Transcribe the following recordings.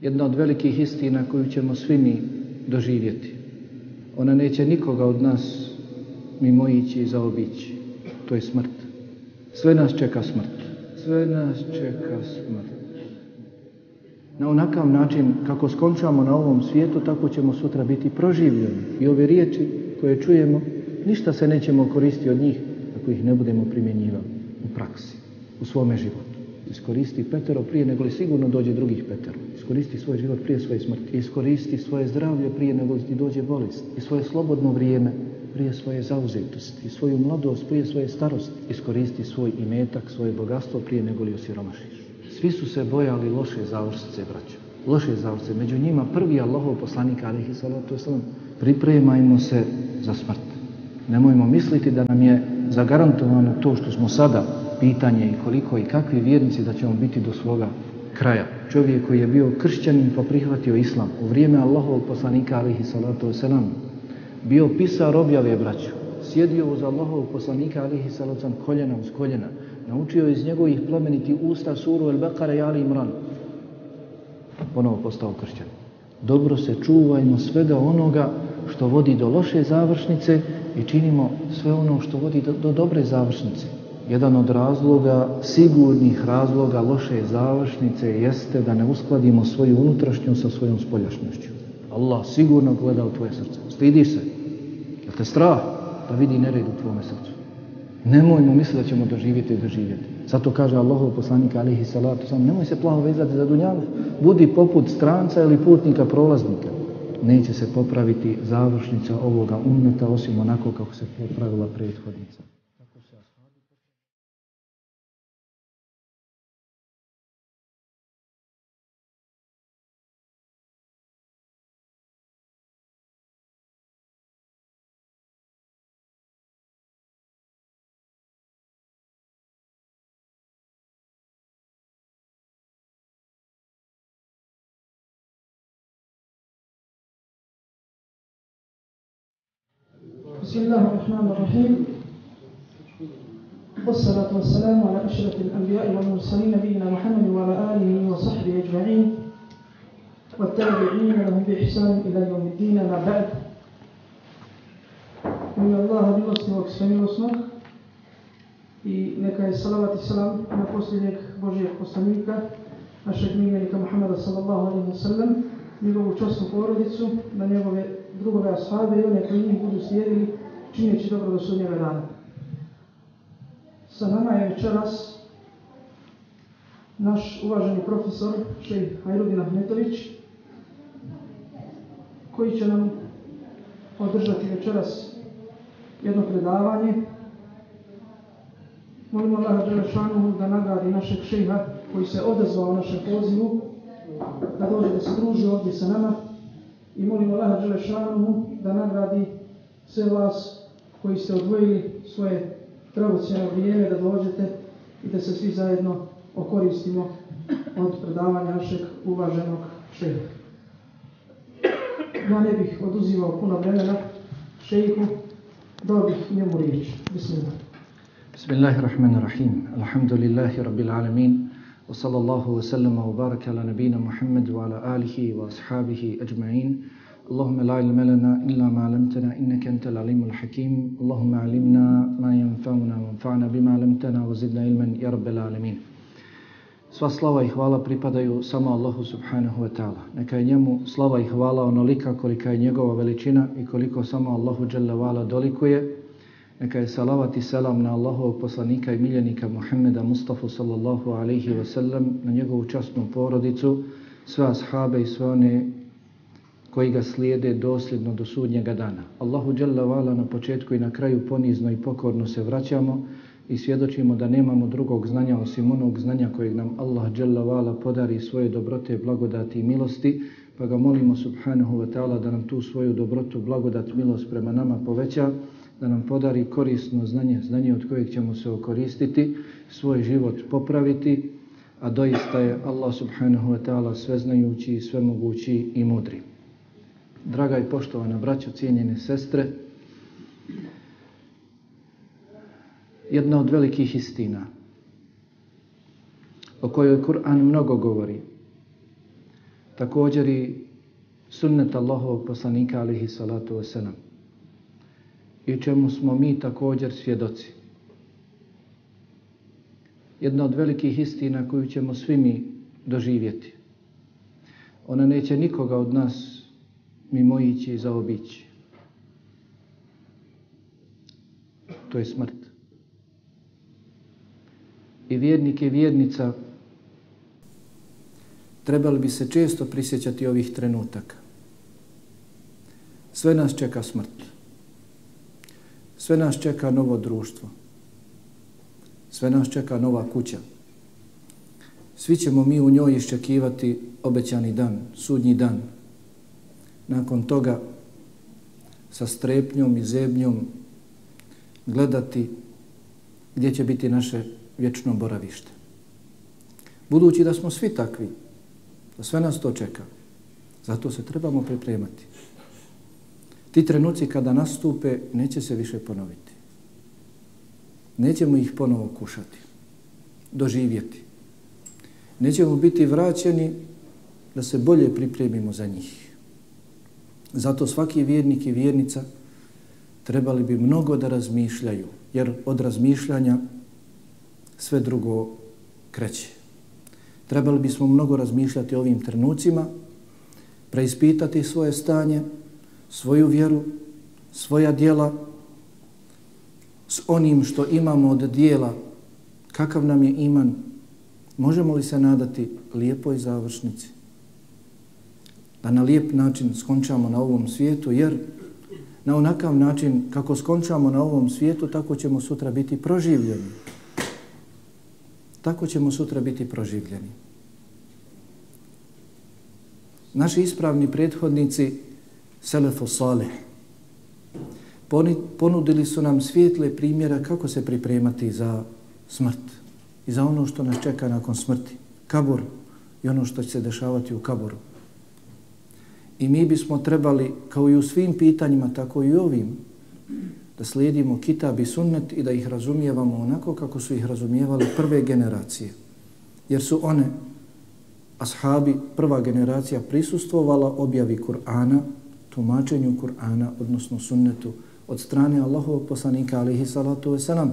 Jedna od velikih istina koju ćemo svi mi doživjeti. Ona neće nikoga od nas mimoići i zaobići. To je smrt. Sve nas čeka smrt. Sve nas čeka smrt. Na onakav način kako skončamo na ovom svijetu, tako ćemo sutra biti proživljeni. I ove riječi koje čujemo, ništa se nećemo koristiti od njih ako ih ne budemo primjenjivali u praksi, u svome životu. Iskoristi Petero prije nego li sigurno dođe drugih Petero. Iskoristi svoj život prije svoje smrti. Iskoristi svoje zdravlje prije nego li ti dođe bolest. I svoje slobodno vrijeme prije svoje zauzetosti. I svoju mladost prije svoje starosti. Iskoristi svoj imetak, svoje bogatstvo prije nego li osiromašiš. Svi su se bojali loše završice, braćo. Loše završice. Među njima prvi Allahov poslanik, alihi salatu wasalam, pripremajmo se za smrt. Nemojmo misliti da nam je zagarantovano to što smo sada pitanje i koliko i kakvi vjernici da ćemo biti do svoga kraja. Čovjek koji je bio kršćanin pa prihvatio islam. U vrijeme Allahovog poslanika alihi salatu wasalam bio pisar objave braću sjedio uz Allahovog poslanika alihi salatu wasalam koljena uz koljena. Naučio iz njegovih plemeniti usta suru El Bekara i Ali Imran. Ponovo postao kršćan dobro se čuvajmo svega onoga što vodi do loše završnice i činimo sve ono što vodi do, do dobre završnice jedan od razloga, sigurnih razloga loše završnice jeste da ne uskladimo svoju unutrašnju sa svojom spoljašnjošću. Allah sigurno gleda u tvoje srce. Stidiš se. Jel te strah da vidi nered u tvome srcu? Nemojmo misliti da ćemo doživjeti i doživjeti. Zato kaže Allahov poslanik alihi salatu sam, nemoj se plaho vezati za dunjavu. Budi poput stranca ili putnika prolaznika. Neće se popraviti završnica ovoga ummeta osim onako kako se popravila prethodnica. بسم الله الرحمن الرحيم والصلاة والسلام على أشرف الأنبياء والمرسلين نبينا محمد وعلى آله وصحبه أجمعين والتابعين لهم بإحسان إلى يوم الدين ما بعد من الله milosti ovog svemilosnog i neka je salavat i salam na posljednjeg Božijeg poslanika, našeg miljenika Muhammeda sallallahu alaihi wa sallam, njegovu časnu porodicu, na njegove drugove ashabe i one koji njih budu slijedili čineći dobro do sudnjega dana. Sa nama je večeras naš uvaženi profesor Šej Hajrudin Ahmetović koji će nam održati večeras jedno predavanje. Molimo Allah Đelešanu da nagradi našeg šeha koji se odazvao našem pozivu da dođe da se druži ovdje sa nama i molimo Allah Đelešanu da nagradi sve vas koji ste odvojili svoje dragocjeno vrijeme da dođete i da se svi zajedno okoristimo od predavanja našeg uvaženog šeha. Ja ne bih oduzivao puno vremena šejiku, dao bih njemu riječ. Bismillah. Bismillahirrahmanirrahim. Alhamdulillahi rabbil alamin. Wa sallallahu wa sallama wa baraka ala nabina Muhammad wa ala alihi wa ashabihi ajma'in. اللهم لا علم لنا إلا ما علمتنا إنك أنت العليم الحكيم اللهم علمنا ما ينفعنا وانفعنا بما علمتنا وزدنا علما يا رب العالمين Sva slava i hvala pripadaju samo Allahu subhanahu wa ta'ala. Neka je njemu slava i hvala onolika kolika je njegova veličina i koliko samo Allahu jalla wa'ala dolikuje. Neka je salavat i selam na Allahovog poslanika i miljenika Muhammeda Mustafa sallallahu alaihi wa sallam, na njegovu častnu porodicu, sve ashabe i sve one koji ga slijede dosljedno do sudnjega dana. Allahu Jalla Vala na početku i na kraju ponizno i pokorno se vraćamo i svjedočimo da nemamo drugog znanja osim onog znanja kojeg nam Allah Jalla Vala podari svoje dobrote, blagodati i milosti, pa ga molimo subhanahu wa ta'ala da nam tu svoju dobrotu, blagodat, milost prema nama poveća, da nam podari korisno znanje, znanje od kojeg ćemo se okoristiti, svoj život popraviti, a doista je Allah subhanahu wa ta'ala sveznajući, svemogući i mudri. Draga i poštovana braćo, cijenjene sestre, jedna od velikih istina o kojoj Kur'an mnogo govori, također i sunnet Allahovog poslanika alihi salatu wasalam i čemu smo mi također svjedoci. Jedna od velikih istina koju ćemo svi mi doživjeti. Ona neće nikoga od nas mimoići i zaobići. To je smrt. I vjernik i vjernica trebali bi se često prisjećati ovih trenutaka. Sve nas čeka smrt. Sve nas čeka novo društvo. Sve nas čeka nova kuća. Svi ćemo mi u njoj iščekivati obećani dan, sudnji dan. Nakon toga sa strepnjom i zebnjom gledati gdje će biti naše vječno boravište. Budući da smo svi takvi, da sve nas to čeka, zato se trebamo pripremati. Ti trenuci kada nastupe neće se više ponoviti. Nećemo ih ponovo kušati, doživjeti. Nećemo biti vraćeni da se bolje pripremimo za njih. Zato svaki vjernik i vjernica trebali bi mnogo da razmišljaju, jer od razmišljanja sve drugo kreće. Trebali bismo mnogo razmišljati o ovim trenucima, preispitati svoje stanje, svoju vjeru, svoja dijela s onim što imamo od dijela, kakav nam je iman, možemo li se nadati lijepoj završnici? Da na lijep način skončamo na ovom svijetu, jer na onakav način kako skončamo na ovom svijetu, tako ćemo sutra biti proživljeni. Tako ćemo sutra biti proživljeni. Naši ispravni prethodnici Selefu Saleh. Ponudili su nam svijetle primjera kako se pripremati za smrt i za ono što nas čeka nakon smrti. Kabor i ono što će se dešavati u kaboru. I mi bismo trebali, kao i u svim pitanjima, tako i ovim, da slijedimo kitab i sunnet i da ih razumijevamo onako kako su ih razumijevali prve generacije. Jer su one, ashabi, prva generacija, prisustvovala objavi Kur'ana, tumačenju Kur'ana, odnosno sunnetu, od strane Allahovog poslanika, alihi salatu wasalam.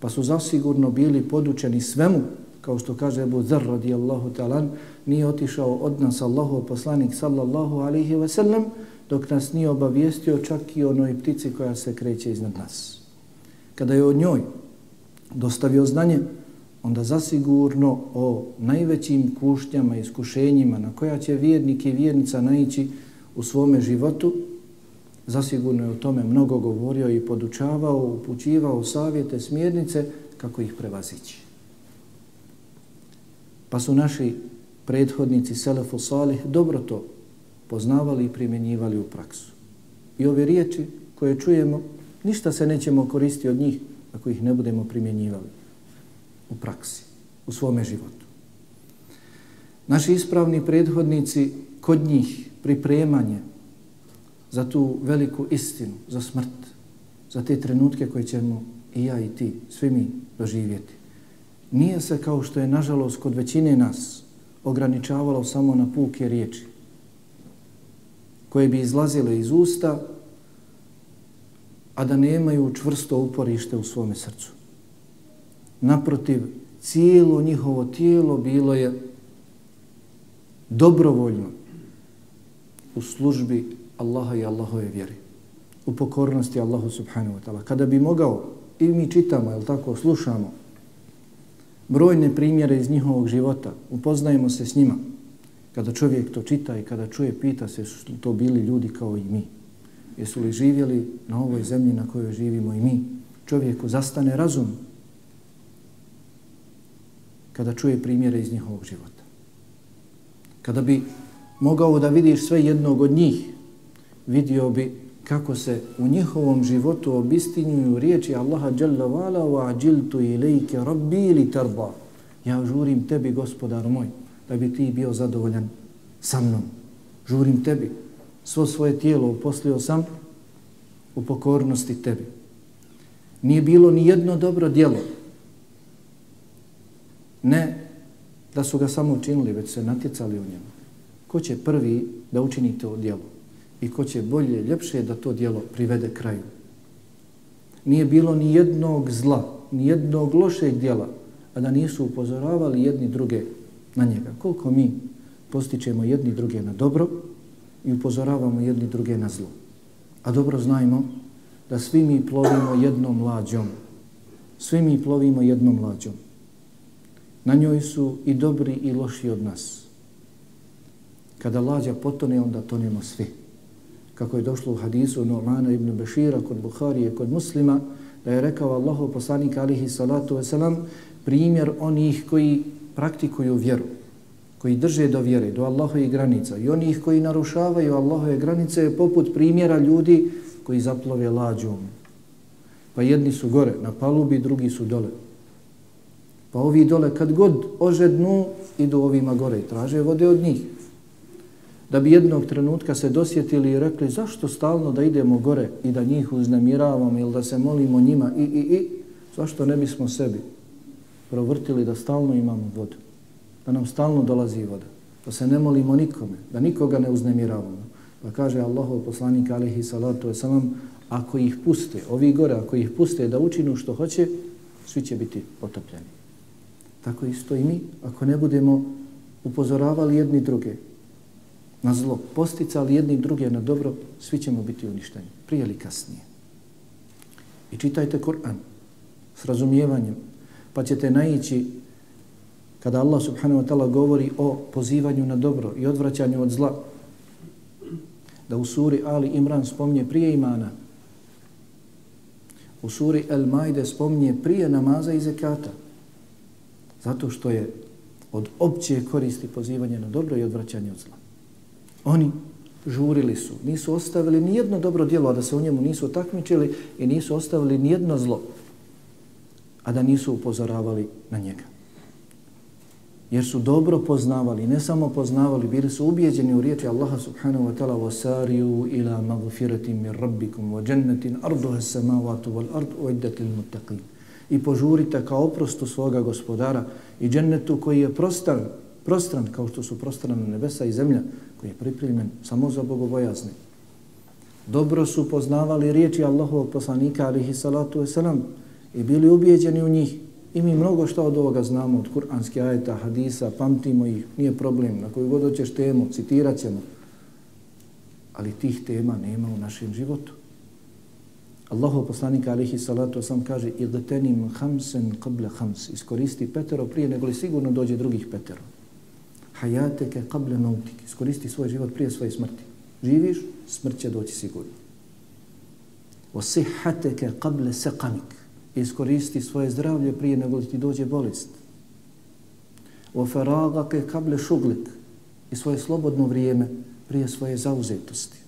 Pa su zasigurno bili podučeni svemu, kao što kaže Ebu Zar radijallahu talan, nije otišao od nas Allahov poslanik sallallahu alaihi ve sellem, dok nas nije obavijestio čak i onoj ptici koja se kreće iznad nas. Kada je od njoj dostavio znanje, onda zasigurno o najvećim kušnjama i iskušenjima na koja će vjernik i vjernica naići u svome životu, zasigurno je o tome mnogo govorio i podučavao, upućivao savjete, smjernice kako ih prevazići. Pa su naši prethodnici Selefu Salih dobro to poznavali i primjenjivali u praksu. I ove riječi koje čujemo, ništa se nećemo koristiti od njih ako ih ne budemo primjenjivali u praksi, u svome životu. Naši ispravni prethodnici kod njih pripremanje za tu veliku istinu, za smrt, za te trenutke koje ćemo i ja i ti, svi mi doživjeti. Nije se kao što je nažalost kod većine nas ograničavalo samo na puke riječi koje bi izlazile iz usta, a da nemaju čvrsto uporište u svome srcu. Naprotiv, cijelo njihovo tijelo bilo je dobrovoljno u službi Allaha i Allahove vjeri. U pokornosti Allahu subhanahu wa ta'ala. Kada bi mogao, i mi čitamo, jel tako, slušamo, brojne primjere iz njihovog života, upoznajemo se s njima. Kada čovjek to čita i kada čuje, pita se su to bili ljudi kao i mi. Jesu li živjeli na ovoj zemlji na kojoj živimo i mi? Čovjeku zastane razum kada čuje primjere iz njihovog života. Kada bi mogao da vidiš sve jednog od njih, vidio bi kako se u njihovom životu obistinjuju riječi Allaha Jalla Vala wa ajiltu ilike rabbi li tarba. Ja žurim tebi, gospodar moj, da bi ti bio zadovoljan sa mnom. Žurim tebi. Svo svoje tijelo uposlio sam u pokornosti tebi. Nije bilo ni jedno dobro djelo. Ne da su ga samo učinili, već se natjecali u njemu ko će prvi da učini to djelo i ko će bolje, ljepše da to djelo privede kraju. Nije bilo ni jednog zla, ni jednog lošeg djela, a da nisu upozoravali jedni druge na njega. Koliko mi postičemo jedni druge na dobro i upozoravamo jedni druge na zlo. A dobro znajmo da svi mi plovimo jednom lađom. Svi mi plovimo jednom lađom. Na njoj su i dobri i loši od nas. Kada lađa potone, onda tonemo svi. Kako je došlo u hadisu Nu'mana ibn Bešira kod Buharije, kod muslima, da je rekao Allahu poslanik alihi salatu wasalam, primjer onih koji praktikuju vjeru, koji drže do vjere, do Allahove granica i onih koji narušavaju Allahove granice je poput primjera ljudi koji zaplove lađom. Pa jedni su gore na palubi, drugi su dole. Pa ovi dole kad god ožednu, idu ovima gore i traže vode od njih. Da bi jednog trenutka se dosjetili i rekli zašto stalno da idemo gore i da njih uznemiravamo ili da se molimo njima i, i, i, zašto ne bismo sebi provrtili da stalno imamo vodu, da nam stalno dolazi voda, da se ne molimo nikome, da nikoga ne uznemiravamo. Pa kaže Allahov poslanik alihi salatu wasalam, ako ih puste, ovi gore, ako ih puste da učinu što hoće, svi će biti potopljeni. Tako isto i mi, ako ne budemo upozoravali jedni druge na zlo, posticali jedni druge na dobro, svi ćemo biti uništeni, prije ili kasnije. I čitajte Kur'an s razumijevanjem, pa ćete naići kada Allah subhanahu wa ta'ala govori o pozivanju na dobro i odvraćanju od zla, da u suri Ali Imran spomnje prije imana, u suri El Majde spomnje prije namaza i zekata, zato što je od opće koristi pozivanje na dobro i odvraćanje od zla. Oni žurili su, nisu ostavili ni jedno dobro djelo, a da se u njemu nisu takmičili i nisu ostavili ni jedno zlo, a da nisu upozoravali na njega. Jer su dobro poznavali, ne samo poznavali, bili su ubijeđeni u riječi Allaha subhanahu wa ta'ala وَسَارِيُوا إِلَى مَغْفِرَةٍ مِنْ رَبِّكُمْ وَجَنَّةٍ أَرْضُهَ السَّمَاوَاتُ وَالْأَرْضُ وَيْدَةِ الْمُتَّقِينَ I požurite kao oprostu svoga gospodara i džennetu koji je prostran, prostran kao što su prostrane nebesa i zemlja, koji je pripremljen samo za bogobojazni. Dobro su poznavali riječi Allahovog poslanika alihi salatu wasalam i bili ubijeđeni u njih. I mi mnogo što od ovoga znamo, od kuranskih ajeta, hadisa, pamtimo ih, nije problem. Na koju god hoćeš temu, citirat ćemo. Ali tih tema nema u našem životu. Allahov poslanik alihi salatu sam kaže idtenim hamsen qable hams. Iskoristi petero prije nego li sigurno dođe drugih petero. Hayateke qable mautik. Iskoristi svoj život prije svoje smrti. Živiš, smrt će doći sigurno. Osihateke qable seqamik iskoristi svoje zdravlje prije nego ti dođe bolest. O faragake kable šuglik i svoje slobodno vrijeme prije svoje zauzetosti.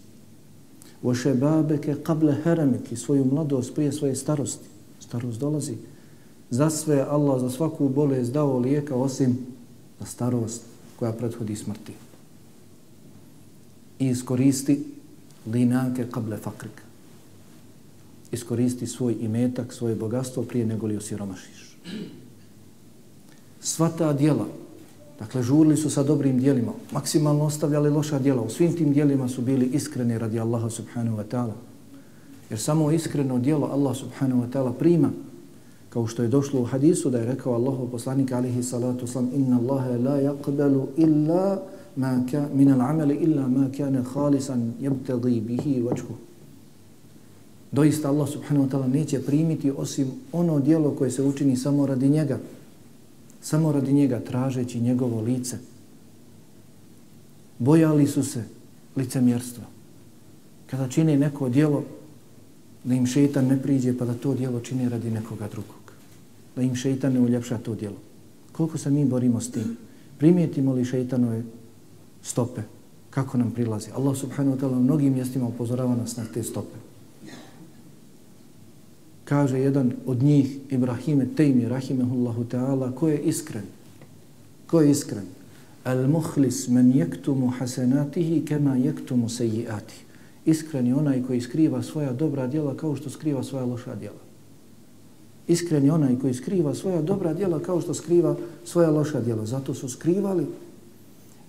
O šebabeke kable heramik i svoju mladost prije svoje starosti. Starost dolazi. Za sve Allah za svaku bolest dao lijeka osim za starost koja prethodi smrti. I iskoristi linake kable fakrik. iskoristi svoj imetak, svoje bogatstvo prije nego li osiromašiš. Sva ta dijela, dakle, žurili su sa dobrim dijelima, maksimalno ostavljali loša dijela. U svim tim dijelima su bili iskreni radi Allaha subhanahu wa ta'ala. Jer samo iskreno dijelo Allah subhanahu wa ta'ala prima, kao što je došlo u hadisu da je rekao Allahov poslanik alihi salatu sam inna Allahe la yaqbalu illa ma ka, min al-amali illa ma kana khalisan yabtadi bihi wajhu doista Allah subhanahu wa ta'ala neće primiti osim ono dijelo koje se učini samo radi njega. Samo radi njega tražeći njegovo lice. Bojali su se licemjerstva. Kada čine neko dijelo, da im šetan ne priđe pa da to dijelo čini radi nekoga drugog. Da im šeitan ne uljepša to djelo. Koliko se mi borimo s tim? Primijetimo li šeitanove stope? Kako nam prilazi? Allah subhanahu wa ta'ala u mnogim mjestima upozorava nas na te stope kaže jedan od njih, Ibrahime Tejmi, rahimehullahu ta'ala, ko je iskren? Ko je iskren? Al muhlis men jektumu hasenatihi kema jektumu sejiatih. Iskren je onaj koji skriva svoja dobra djela kao što skriva svoja loša djela. Iskren je onaj koji skriva svoja dobra djela kao što skriva svoja loša djela. Zato su skrivali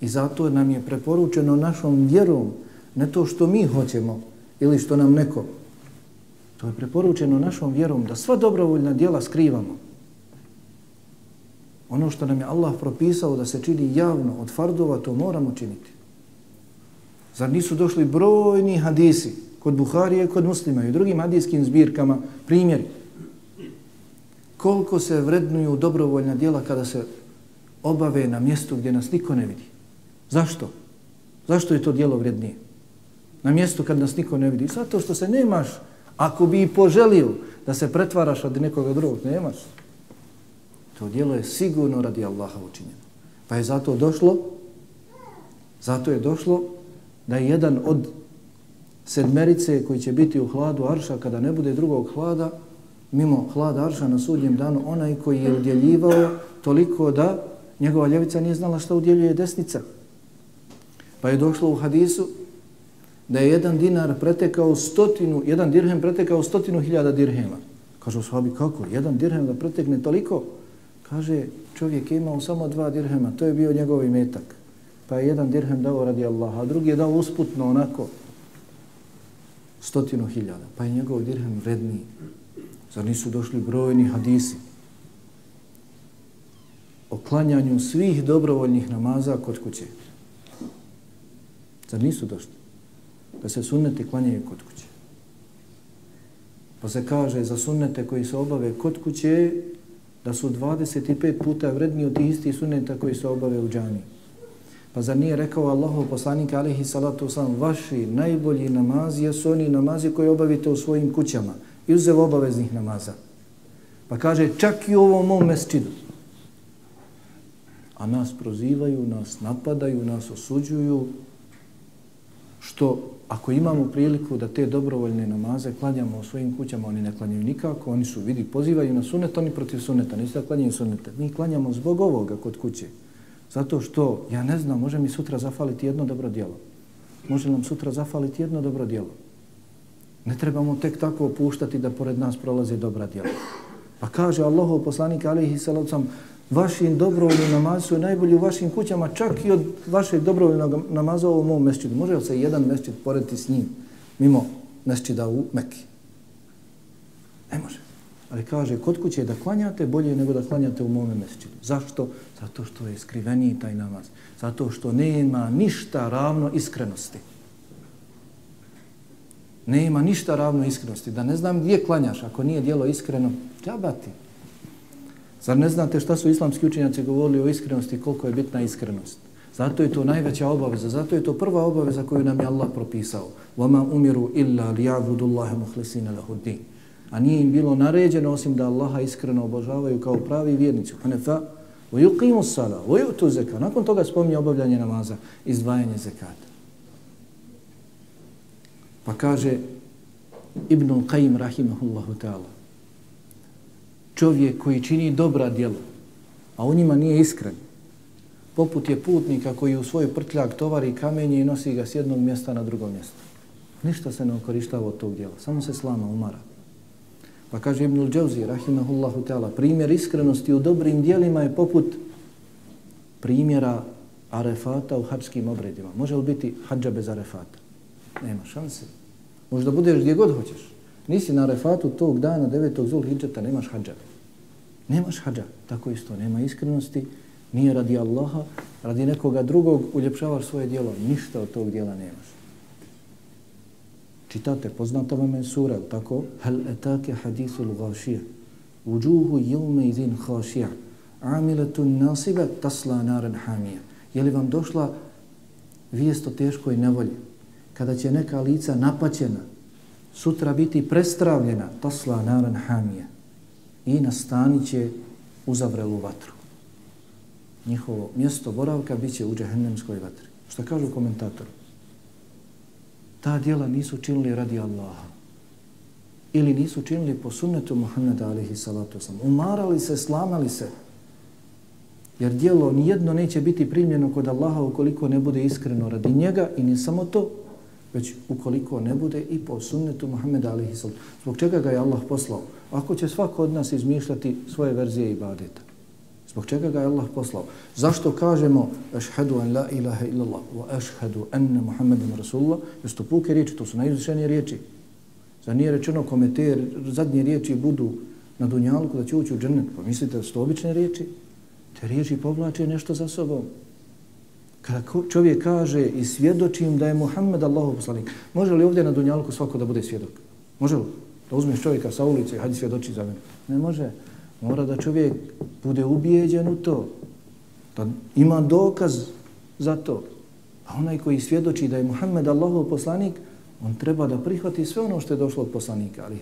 I zato nam je preporučeno našom vjerom, ne to što mi hoćemo ili što nam neko. To je preporučeno našom vjerom da sva dobrovoljna djela skrivamo. Ono što nam je Allah propisao da se čini javno od fardova, to moramo činiti. Zar nisu došli brojni hadisi kod Buharije, kod muslima i u drugim hadijskim zbirkama primjeri koliko se vrednuju dobrovoljna dijela kada se obave na mjestu gdje nas niko ne vidi. Zašto? Zašto je to dijelo vrednije? Na mjestu kad nas niko ne vidi. Zato što se nemaš, ako bi i poželio da se pretvaraš od nekoga drugog, nemaš. To dijelo je sigurno radi Allaha učinjeno. Pa je zato došlo, zato je došlo da je jedan od sedmerice koji će biti u hladu Arša kada ne bude drugog hlada, mimo hlada Arša na sudnjem danu, onaj koji je udjeljivao toliko da njegova ljevica nije znala šta udjeljuje desnica. Pa je došlo u hadisu da je jedan dinar pretekao stotinu, jedan dirhem pretekao stotinu hiljada dirhema. Kaže u kako? Jedan dirhem da pretekne toliko? Kaže, čovjek je imao samo dva dirhema, to je bio njegov imetak. Pa je jedan dirhem dao radi Allaha, a drugi je dao usputno onako stotinu hiljada. Pa je njegov dirhem vredniji. Zar nisu došli brojni hadisi o klanjanju svih dobrovoljnih namaza kod kuće? Zar nisu došli? Da se sunneti klanjaju kod kuće. Pa se kaže za sunnete koji se obave kod kuće da su 25 puta vredniji od tih istih sunneta koji se obave u džani. Pa zar nije rekao Allahov poslanik alaihi salatu wasalam, vaši najbolji namazi jesu oni namazi koje obavite u svojim kućama izuzev obaveznih namaza. Pa kaže čak i u ovom mom mesčidu. A nas prozivaju, nas napadaju, nas osuđuju, što ako imamo priliku da te dobrovoljne namaze klanjamo u svojim kućama, oni ne klanjaju nikako, oni su, vidi, pozivaju na sunet, oni protiv suneta, nisu da klanjaju suneta. Mi klanjamo zbog ovoga kod kuće. Zato što, ja ne znam, može mi sutra zafaliti jedno dobro djelo. Može nam sutra zafaliti jedno dobro djelo. Ne trebamo tek tako opuštati da pored nas prolaze dobra djela. Pa kaže Allahov poslanik alihi salavcam, vašim dobrovoljnim namazi su najbolji u vašim kućama, čak i od vašeg dobrovoljnog namaza u mom mesčidu. Može li se jedan mesčid porediti s njim, mimo mesčida u Mekki? Ne može. Ali kaže, kod kuće da klanjate, bolje nego da klanjate u mome mesčidu. Zašto? Zato što je skriveniji taj namaz. Zato što nema ništa ravno iskrenosti. Nema ništa ravno iskrenosti. Da ne znam gdje klanjaš, ako nije dijelo iskreno, džabati. Zar ne znate šta su islamski učenjaci govorili o iskrenosti, koliko je bitna iskrenost? Zato je to najveća obaveza, zato je to prva obaveza koju nam je Allah propisao. وَمَا أُمِرُوا إِلَّا لِيَعْبُدُ اللَّهَ مُخْلِسِينَ لَهُ الدِّينَ A nije im bilo naređeno osim da Allaha iskreno obožavaju kao pravi vjernici. Hanefa, وَيُقِيمُ السَّلَا وَيُؤْتُ زَكَا Nakon toga spominje obavljanje namaza, izdvajanje zekata. Pa kaže Ibn Qayyim rahimahullahu ta'ala čovjek koji čini dobra djela, a u njima nije iskren, poput je putnika koji u svoj prtljak tovari kamenje i nosi ga s jednog mjesta na drugo mjesto. Ništa se ne okorištava od tog djela, samo se slama umara. Pa kaže Ibnul Džavzi, rahimahullahu ta'ala, primjer iskrenosti u dobrim djelima je poput primjera arefata u hađskim obredima. Može li biti hađa bez arefata? Nema šanse. Možeš da budeš gdje god hoćeš. Nisi na refatu tog dana, 9. zul hijđata, nemaš hađa. Nemaš hađa. Tako isto, nema iskrenosti, nije radi Allaha, radi nekoga drugog uljepšavaš svoje dijelo. Ništa od tog dijela nemaš. Čitate, poznata vam je sura, tako? Hal etake hadisul gašija. Uđuhu jilme izin hašija. Amiletun nasibe tasla naren hamija. Je li vam došla vijest o teškoj nevolji? Kada će neka lica napaćena, sutra biti prestravljena, tasla naran hamija i nastanit će u zavrelu vatru. Njihovo mjesto boravka bit će u džehennemskoj vatri. Što kažu komentator? Ta dijela nisu činili radi Allaha. Ili nisu činili po sunnetu Muhammeda alihi salatu sam. Umarali se, slamali se. Jer dijelo nijedno neće biti primljeno kod Allaha ukoliko ne bude iskreno radi njega i ne samo to, već ukoliko ne bude i po sunnetu Muhammeda alihi sallam. Zbog čega ga je Allah poslao? Ako će svako od nas izmišljati svoje verzije ibadeta, Zbog čega ga je Allah poslao? Zašto kažemo ašhadu an la ilaha illallah wa ašhadu anna Muhammeden Rasulullah? Jesu to puke riječi, to su najizvišenije riječi. Za nije rečeno kome te zadnje riječi budu na dunjalku da će ući u džennet. Pa mislite da su to obične riječi? Te riječi povlače nešto za sobom. Kada čovjek kaže i svjedočim da je Muhammed Allahov poslanik, može li ovdje na dunjalku svako da bude svjedok? Može li? Da uzmeš čovjeka sa ulice i hajde svjedoči za mene. Ne može. Mora da čovjek bude ubijeđen u to. Da ima dokaz za to. A onaj koji svjedoči da je Muhammed Allahov poslanik, on treba da prihvati sve ono što je došlo od poslanika. Ali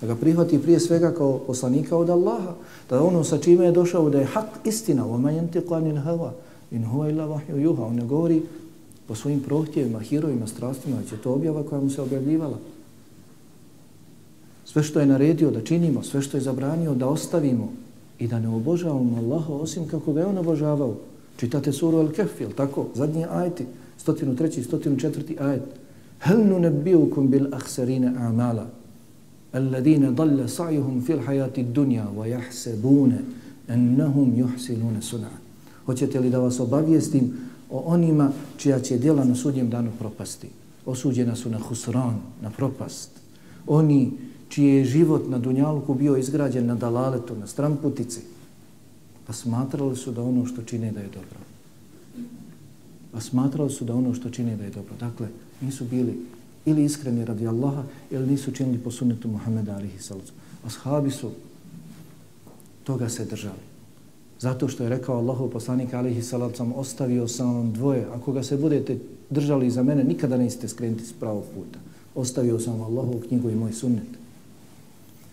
da ga prihvati prije svega kao poslanika od Allaha. Da ono sa čime je došao da je hak istina. Oma jentiqanin hava. In huwa illa vahju juha. On ne govori po svojim prohtjevima, hirovima, strastima. Već je to objava koja mu se objavljivala sve što je naredio da činimo, sve što je zabranio da ostavimo i da ne obožavamo Allaha osim kako ga je on obožavao. Čitate suru Al-Kahf, je tako? Zadnji ajti, 103. i 104. ajet. Hel nu nebijukum bil ahsarine amala, alladine dalle sa'juhum fil hajati dunja wa jahsebune ennahum juhsilune sun'an. Hoćete li da vas obavijestim o onima čija će djela na sudnjem danu propasti? Osuđena su na husran, na propast. Oni čiji je život na Dunjalku bio izgrađen na dalaletu, na stramputici, pa smatrali su da ono što čine da je dobro. Pa smatrali su da ono što čine da je dobro. Dakle, nisu bili ili iskreni radi Allaha, ili nisu činili po sunnetu Muhammeda alihi salatu. Ashabi su toga se držali. Zato što je rekao Allahov poslanik alihi salatu sam ostavio sam vam dvoje. Ako ga se budete držali za mene, nikada nećete skrenuti s pravog puta. Ostavio sam Allahovu knjigu i moj sunnet.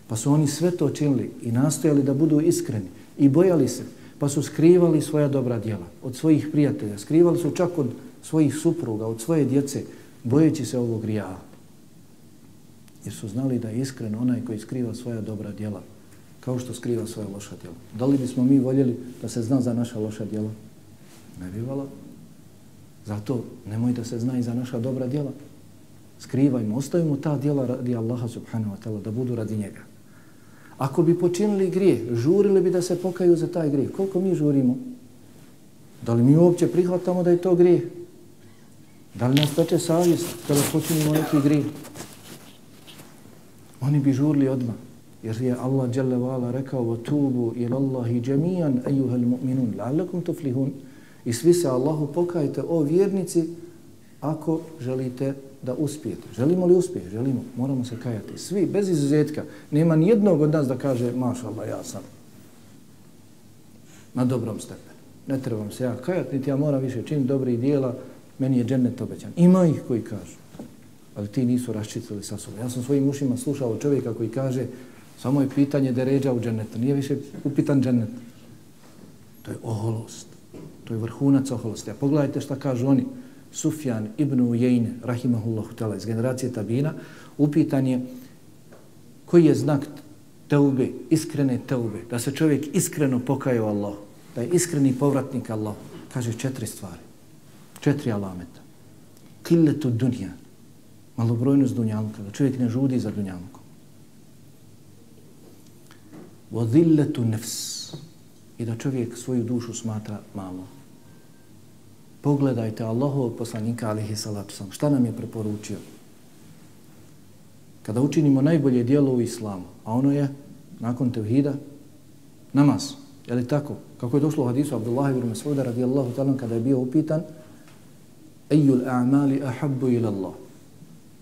Pa su oni sve to činili i nastojali da budu iskreni i bojali se, pa su skrivali svoja dobra djela od svojih prijatelja, skrivali su čak od svojih supruga, od svoje djece, bojeći se ovog rijala. Jer su znali da je iskren onaj koji skriva svoja dobra djela, kao što skriva svoje loša djela. Da li bismo mi voljeli da se zna za naša loša djela? Ne bi vala. Zato nemoj da se zna i za naša dobra djela. Skrivajmo, ostavimo ta djela radi Allaha subhanahu wa ta'ala, da budu radi njega. Ako bi počinili grije, žurili bi da se pokaju za taj grije. Koliko mi žurimo? Da li mi uopće prihvatamo da je to grije? Da li nas peče savjest kada počinimo neki grije? Oni bi žurili odmah. Jer je Allah dželle vala rekao tubu ila Allahi džemijan ejuhel mu'minun la'allakum tuflihun i svi se Allahu pokajte o vjernici ako želite da uspijete. Želimo li uspjeh? Želimo. Moramo se kajati. Svi, bez izuzetka. Nema ni jednog od nas da kaže maša Allah, ja sam na dobrom stepenu. Ne trebam se ja kajati, niti ja moram više čim dobrih dijela, meni je džennet obećan. Ima ih koji kažu, ali ti nisu raščitali sa sobom. Ja sam svojim ušima slušao čovjeka koji kaže samo je pitanje deređa u džennetu. Nije više upitan džennet. To je oholost. To je vrhunac oholosti. A pogledajte šta kažu oni. Sufjan ibn Ujejne, rahimahullahu ta'ala, iz generacije Tabina, upitan je koji je znak teube, iskrene teube, da se čovjek iskreno pokaje u Allah, da je iskreni povratnik Allah. Kaže četiri stvari, četiri alameta. Killetu dunja, malobrojnost dunjalka, da čovjek ne žudi za dunjalkom. Vodilletu nefs, i da čovjek svoju dušu smatra malo. Pogledajte Allahovog poslanika alihi salatu sam. Šta nam je preporučio? Kada učinimo najbolje dijelo u islamu, a ono je nakon tevhida, namaz. Je li tako? Kako je došlo u hadisu Abdullah ibn Mas'uda radijallahu ta'ala kada je bio upitan Ejul a'mali ahabbu ila Allah.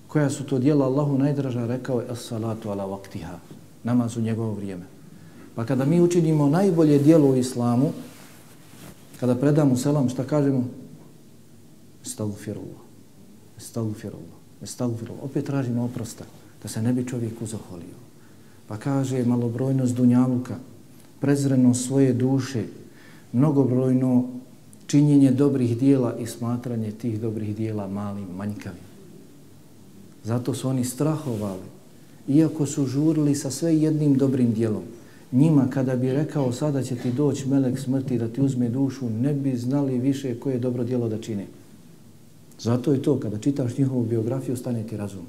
Koja su to dijela Allahu najdraža? Rekao je as-salatu ala vaktiha. Namaz u njegovo vrijeme. Pa kada mi učinimo najbolje dijelo u islamu, kada predamo selam, šta kažemo? Estagfirullah. Estagfirullah. Estagfirullah. Opet tražimo oprosta da se ne bi čovjek uzoholio. Pa kaže malobrojnost dunjaluka, prezreno svoje duše, mnogobrojno činjenje dobrih dijela i smatranje tih dobrih dijela malim, manjkavim. Zato su oni strahovali, iako su žurili sa sve jednim dobrim dijelom. Njima kada bi rekao sada će ti doći melek smrti da ti uzme dušu, ne bi znali više koje dobro djelo da čine. Zato je to, kada čitaš njihovu biografiju, stane ti razum.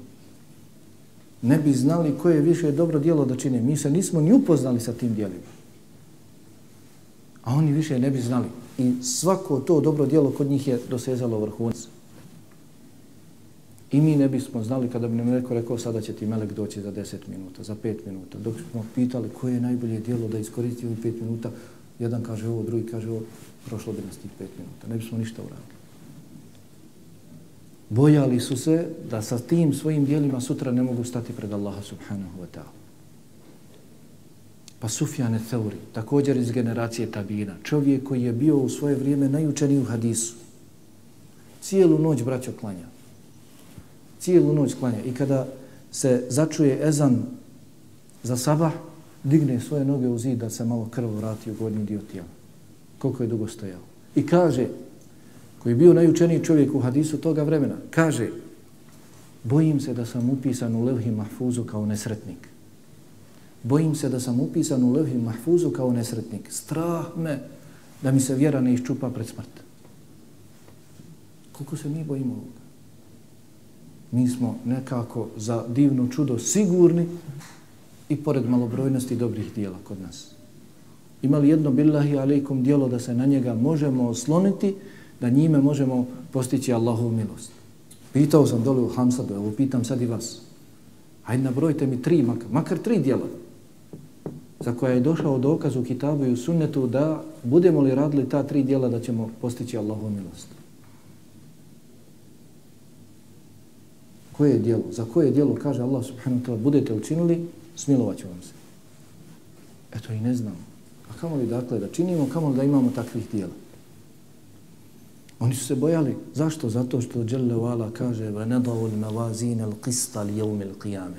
Ne bi znali koje je više dobro djelo da čine. Mi se nismo ni upoznali sa tim djelima. A oni više ne bi znali. I svako to dobro djelo kod njih je dosezalo vrhunac. I mi ne bismo znali kada bi nam neko rekao sada će ti melek doći za 10 minuta, za 5 minuta. Dok smo pitali koje je najbolje dijelo da iskoristi ovih 5 minuta, jedan kaže ovo, drugi kaže ovo, prošlo bi nas tih 5 minuta. Ne bismo ništa uradili. Bojali su se da sa tim svojim dijelima sutra ne mogu stati pred Allaha subhanahu wa ta'ala. Pa Sufjane Theuri, također iz generacije Tabina, čovjek koji je bio u svoje vrijeme najučeniji u hadisu. Cijelu noć braćo klanja. Cijelu noć klanja. I kada se začuje ezan za sabah, digne svoje noge u zid da se malo krv vrati u gornji dio tijela. Koliko je dugo stojao. I kaže, koji je bio najučeniji čovjek u hadisu toga vremena, kaže, bojim se da sam upisan u levhi mahfuzu kao nesretnik. Bojim se da sam upisan u levhi mahfuzu kao nesretnik. Strah me da mi se vjera ne iščupa pred smrt. Koliko se mi bojimo ovoga? Mi smo nekako za divno čudo sigurni i pored malobrojnosti dobrih dijela kod nas. Imali jedno billahi alaikum dijelo da se na njega možemo osloniti, da njime možemo postići Allahovu milost. Pitao sam dole u Hamsadu, evo pitam sad i vas. Hajde nabrojite mi tri, makar, makar tri dijela za koja je došao dokaz u kitabu i u sunnetu da budemo li radili ta tri dijela da ćemo postići Allahovu milost. Koje je dijelo? Za koje je dijelo kaže Allah subhanahu wa ta'ala budete učinili, smilovat ću vam se. Eto i ne znam. A kamo li dakle da činimo, kamo li da imamo takvih dijela? Oni su se bojali. Zašto? Zato što Jalla Vala kaže وَنَضَوُ الْمَوَازِينَ الْقِسْتَ لِيَوْمِ الْقِيَامِ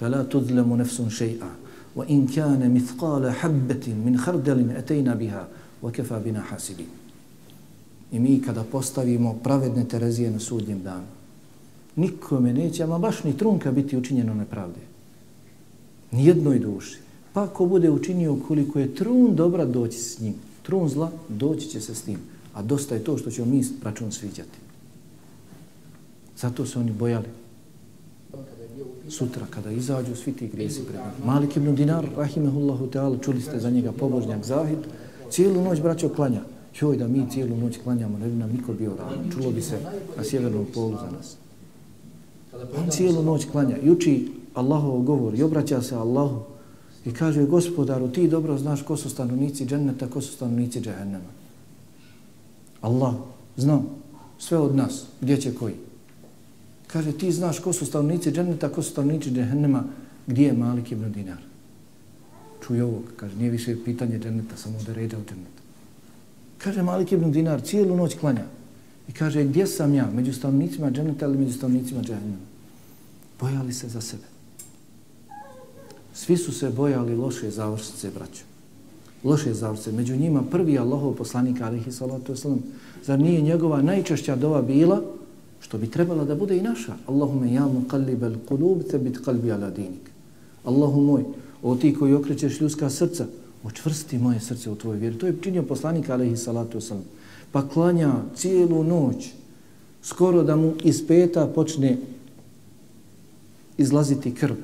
فَلَا تُذْلَمُ نَفْسٌ شَيْئًا وَإِنْ كَانَ مِثْقَالَ حَبَّةٍ مِنْ خَرْدَلٍ أَتَيْنَا بِهَا وَكَفَى بِنَا حَاسِبِينَ I mi kada postavimo pravedne Terezije na sudnjem danu, nikome neće, ama baš ni trunka biti učinjeno nepravde. Nijednoj duši. Pa ako bude učinio koliko je trun dobra doći s njim, trun zla doći će se s njim. A dosta je to što ćemo mi račun sviđati. Zato se oni bojali. Sutra kada izađu svi ti grijesi pred njim. Malik ibn Dinar, rahimehullahu ta'ala, čuli ste za njega pobožnjak Zahid, cijelu noć braćo klanja. Joj da mi cijelu noć klanjamo, ne bi nam niko bio rano. Čulo bi se na sjevernom polu za nas. On cijelu noć klanja i uči Allahov govor i obraća se Allahu i kaže gospodaru ti dobro znaš ko su stanovnici dženneta, ko su stanovnici džehennema. Allah zna sve od nas, gdje će koji. Kaže, ti znaš ko su stavnici dženeta, ko su stavnici džehennema, gdje je Malik ibn Dinar. Čuj ovog, kaže, nije više pitanje dženeta, samo da ređa u dženeta. Kaže, Malik ibn Dinar cijelu noć klanja. I kaže, gdje sam ja, među stavnicima dženeta ili među stavnicima džehennema? Bojali se za sebe. Svi su se bojali loše završice, braćo loše završnice. Među njima prvi Allahov poslanik, alihi salatu wasalam, zar nije njegova najčešća dova bila, što bi trebala da bude i naša. Allahume ja mu kallibel kulub, tebit kalbi ala dinik. Allahu moj, o ti koji okrećeš ljudska srca, očvrsti moje srce u tvojoj vjeri. To je činio poslanik, alihi salatu wasalam. Pa klanja cijelu noć, skoro da mu iz peta počne izlaziti krv.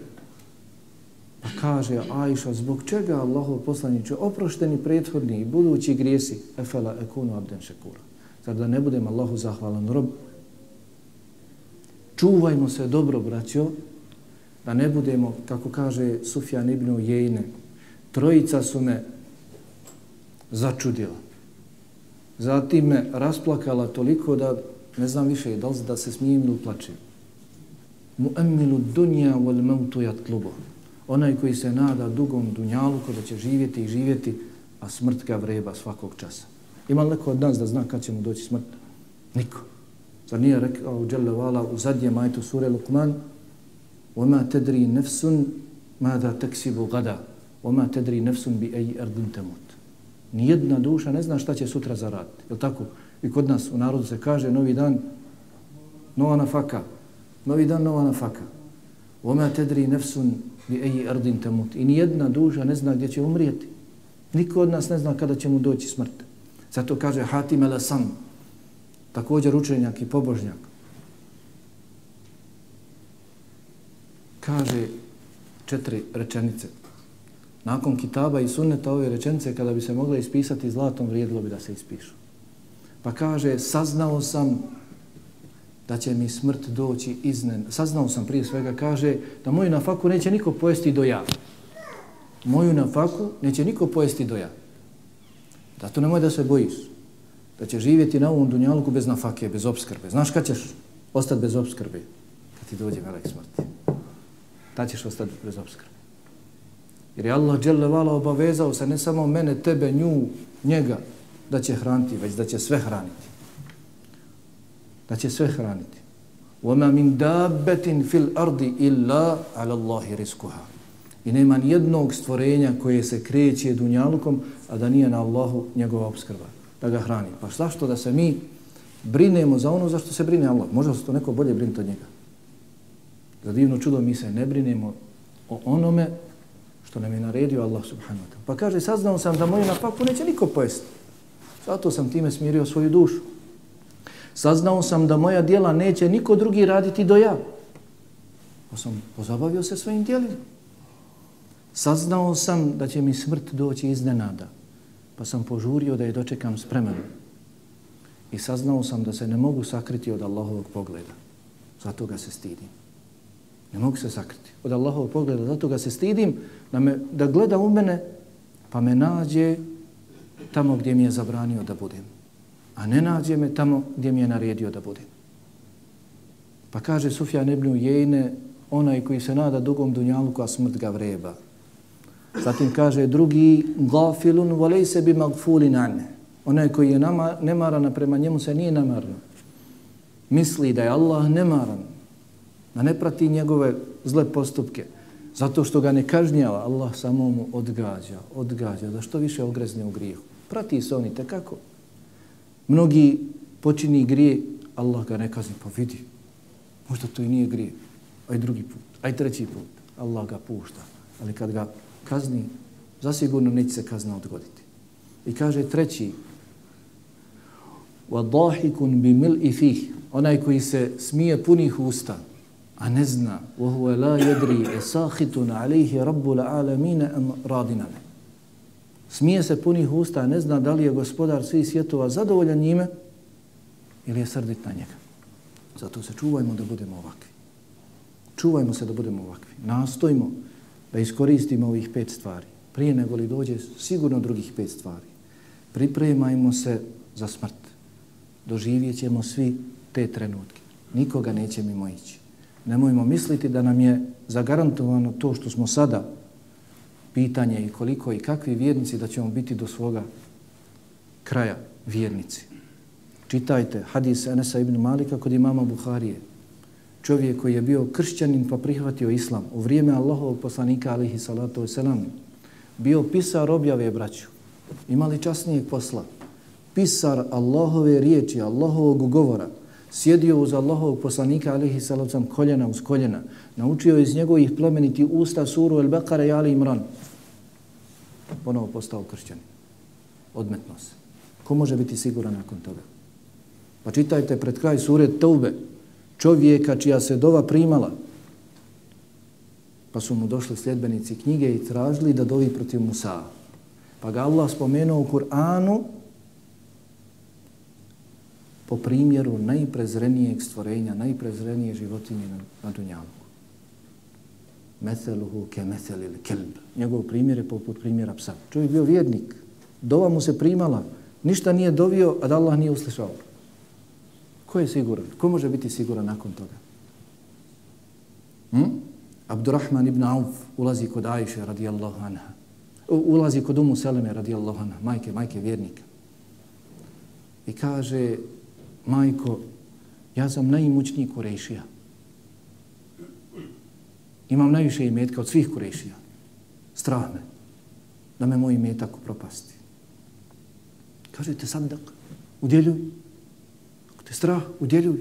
Pa kaže Ajša, zbog čega Allahov poslaniče oprošteni prethodni i budući grijesi efela ekunu abden šekura. Zar da ne budem Allahu zahvalan rob? Čuvajmo se dobro, braćo, da ne budemo, kako kaže Sufjan ibn Jejne, trojica su me začudila. Zatim me rasplakala toliko da ne znam više da li da se smijem ili plačem. Mu'emmilu dunja wal mautu jatlubu onaj koji se nada dugom dunjalu kada će živjeti i živjeti, a smrt ga vreba svakog časa. Ima li neko od nas da zna kad će mu doći smrt? Niko. Zar nije rekao u Jalla Vala u zadnjem majtu sure Lukman وَمَا تَدْرِي نَفْسٌ مَاذَا تَكْسِبُ غَدَا وَمَا تَدْرِي نَفْسٌ بِأَيِّ أَرْضٍ تَمُوتِ Nijedna duša ne zna šta će sutra zaraditi. Je tako? I kod nas u narodu se kaže novi dan, nova nafaka. Novi dan, nova nafaka. Oma tedri nefsun bi eji ardin temut. I nijedna duša ne zna gdje će umrijeti. Niko od nas ne zna kada će mu doći smrt. Zato kaže Hatim el Asan, također učenjak i pobožnjak. Kaže četiri rečenice. Nakon kitaba i sunneta ove rečence, kada bi se mogla ispisati zlatom, vrijedilo bi da se ispišu. Pa kaže, saznao sam da će mi smrt doći iznen. Saznao sam prije svega, kaže, da moju nafaku neće niko pojesti do ja. Moju nafaku neće niko pojesti do ja. Zato nemoj da se bojiš. Da će živjeti na ovom dunjalku bez nafake, bez obskrbe. Znaš kad ćeš ostati bez obskrbe? Kad ti dođe melek smrti. Ta ćeš ostati bez obskrbe. Jer je Allah dželevala obavezao se ne samo mene, tebe, nju, njega, da će hraniti, već da će sve hraniti. Da će sve hraniti. وَمَا مِنْ دَابَّةٍ فِي الْأَرْضِ إِلَّا عَلَى اللَّهِ رِزْكُهَا I nema nijednog stvorenja koje se kreće dunjalukom, a da nije na Allahu njegova obskrba, da ga hrani. Pa zašto da se mi brinemo za ono zašto se brine Allah? Možda se to neko bolje briniti od njega. Za divno čudo mi se ne brinemo o onome što nam je naredio Allah subhanahu wa ta'ala. Pa kaže, saznao sam da moju napaku neće niko pojesti. Zato sam time smirio svoju dušu. Saznao sam da moja dijela neće niko drugi raditi do ja. Pa sam pozabavio se svojim dijelima. Saznao sam da će mi smrt doći iznenada. Pa sam požurio da je dočekam spreman. I saznao sam da se ne mogu sakriti od Allahovog pogleda. Zato ga se stidim. Ne mogu se sakriti od Allahovog pogleda. Zato ga se stidim da, me, da gleda u mene pa me nađe tamo gdje mi je zabranio da budem. A ne nađe me tamo gdje mi je naredio da budem. Pa kaže Sufjan ibn Jejne, onaj koji se nada dugom dunjalu a smrt ga vreba. Zatim kaže drugi, gafilun volej se bi magfulin ane. Onaj koji je nama, nemaran, prema njemu se nije nemaran. Misli da je Allah nemaran, da ne prati njegove zle postupke. Zato što ga ne kažnjava, Allah samo mu odgađa, odgađa, da što više ogrezne u grijehu. Prati se oni kako. Mnogi počini grije, Allah ga ne kazni, pa vidi. Možda to i nije grije. Aj drugi put, aj treći put. Allah ga pušta. Ali kad ga kazni, zasigurno neće se kazna odgoditi. I kaže treći, وَضَاحِكٌ بِمِلْءِ فِيهِ Onaj koji se smije punih usta, a ne zna وَهُوَ لَا يَدْرِي اَسَاخِتٌ عَلَيْهِ رَبُّ الْعَالَمِينَ أَمْ رَادِنَ Smije se punih usta, a ne zna da li je gospodar svih svjetova zadovoljan njime ili je srdit na njega. Zato se čuvajmo da budemo ovakvi. Čuvajmo se da budemo ovakvi. Nastojmo da iskoristimo ovih pet stvari. Prije nego li dođe sigurno drugih pet stvari. Pripremajmo se za smrt. Doživjet ćemo svi te trenutke. Nikoga neće mimo ići. Nemojmo misliti da nam je zagarantovano to što smo sada pitanje i koliko i kakvi vjernici da ćemo biti do svoga kraja vjernici. Čitajte hadis Enesa ibn Malika kod imama Buharije. Čovjek koji je bio kršćanin pa prihvatio islam u vrijeme Allahovog poslanika alihi salatu wasalam bio pisar objave braću. Imali časnijeg posla. Pisar Allahove riječi, Allahovog govora – sjedio uz Allahovog poslanika alihi salacom koljena uz koljena, naučio iz njegovih plemeniti usta suru El Bekara i Ali Imran. Ponovo postao kršćan. Odmetno se. Ko može biti siguran nakon toga? Pa čitajte pred kraj sure Taube, čovjeka čija se dova primala, pa su mu došli sljedbenici knjige i tražili da dovi protiv Musa. Pa ga Allah spomenuo u Kur'anu po primjeru najprezrenijeg stvorenja, najprezrenije životinje na, na Dunjalu. Metheluhu ke methelil kelb. Njegov primjer je poput primjera psa. Čovjek bio vjednik. Dova mu se primala. Ništa nije dovio, a da Allah nije uslišao. Ko je siguran? Ko može biti siguran nakon toga? Hm? Abdurrahman ibn Auf ulazi kod Ajše radijallahu anha. Ulazi kod Umu Seleme radijallahu anha, majke, majke vjernika. I kaže, majko, ja sam najimućniji kurešija. Imam najviše imetka od svih kurešija. Strah me da me moj imetak propasti. Kažete sadak, udjeljuj. Ako te strah, udjeljuj.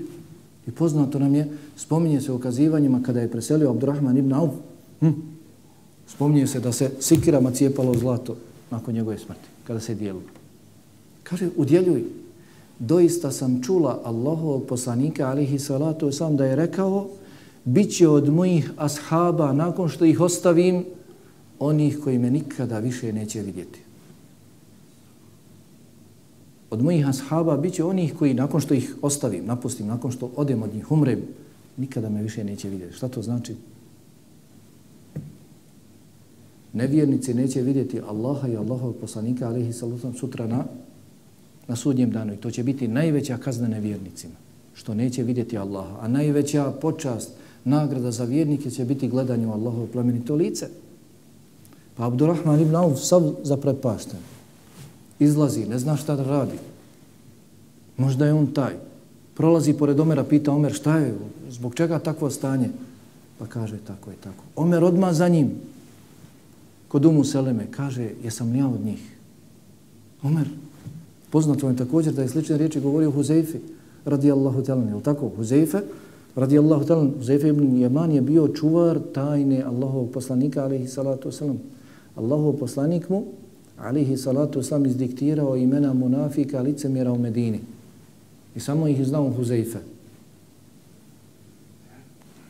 I poznato nam je, spominje se o kazivanjima kada je preselio Abdurrahman ibn Auf. Hm. Spominje se da se sikirama cijepalo zlato nakon njegove smrti, kada se dijelu. Kaže, udjeljuj doista sam čula Allahovog poslanika alihi salatu sam da je rekao bit će od mojih ashaba nakon što ih ostavim onih koji me nikada više neće vidjeti. Od mojih ashaba bit će onih koji nakon što ih ostavim, napustim, nakon što odem od njih, umrem, nikada me više neće vidjeti. Šta to znači? Nevjernici neće vidjeti Allaha i Allahovog poslanika, alihi salatu sutra na, na sudnjem danu. I to će biti najveća kazna nevjernicima, što neće vidjeti Allaha. A najveća počast, nagrada za vjernike će biti gledanje u Allahovo plemenito lice. Pa Abdurrahman ibn Auf sav zaprepašten. Izlazi, ne zna šta da radi. Možda je on taj. Prolazi pored Omera, pita Omer šta je, zbog čega takvo stanje? Pa kaže tako je tako. Omer odma za njim. Kod Umu Seleme kaže, jesam ja od njih? Omer, poznato je također da je slične riječi govorio Huzeifi radijallahu talan, je li tako? Huzeife radijallahu talan, Huzeife ibn Jeman je bio čuvar tajne Allahovog poslanika, alaihi salatu wasalam. Allahov poslanik mu, alaihi salatu wasalam, izdiktirao imena munafika licemjera u Medini. I samo ih znao Huzeife.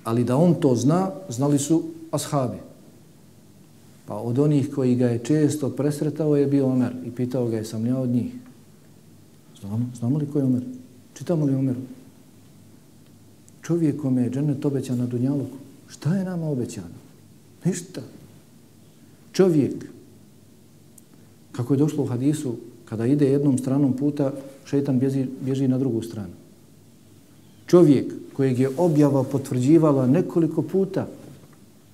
Ali da on to zna, znali su ashabi. Pa od onih koji ga je često presretao je bio Omer i pitao ga je sam ja od njih. Znamo, znamo li ko je Omer? Čitamo li Omeru? Čovjek kome je džennet obećan na Dunjaluku. Šta je nama obećano? Ništa. Čovjek, kako je došlo u hadisu, kada ide jednom stranom puta, šeitan bježi, bježi na drugu stranu. Čovjek kojeg je objava potvrđivala nekoliko puta,